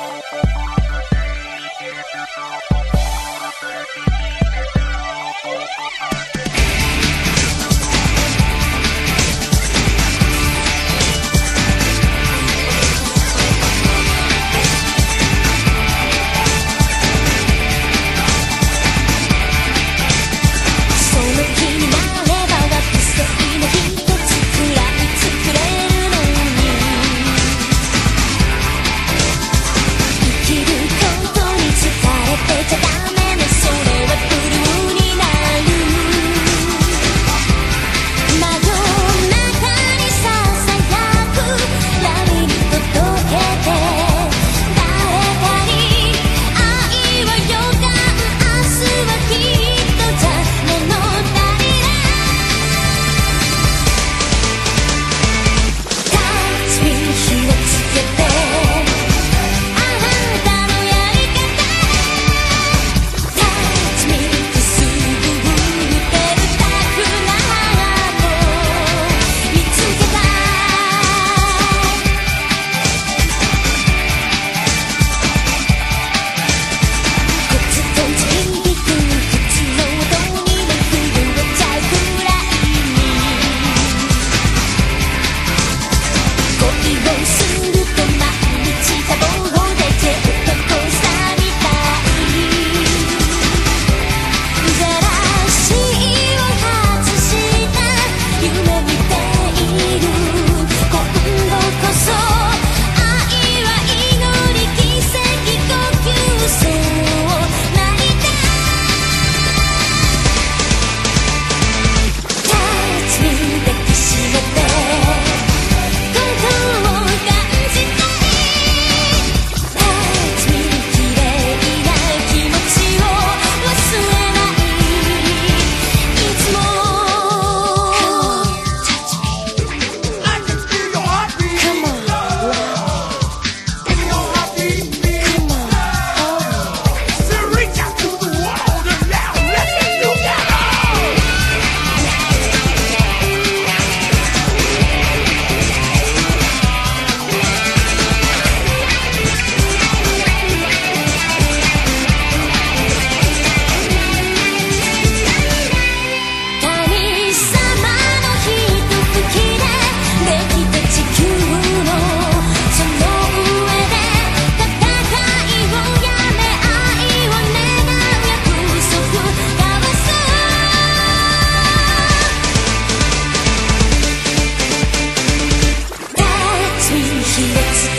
Thank you.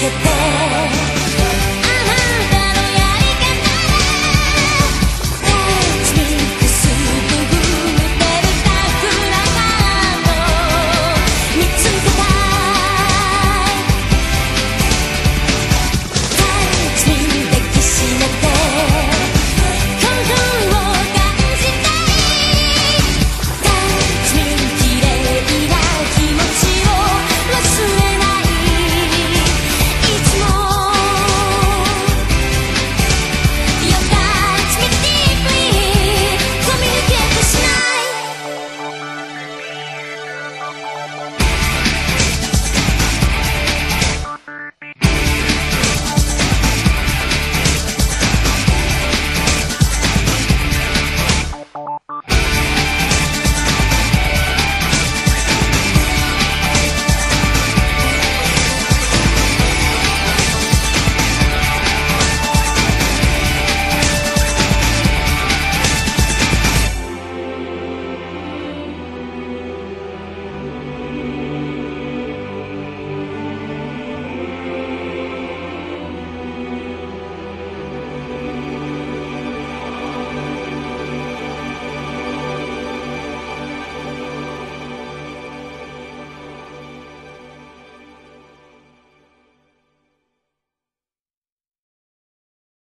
get there.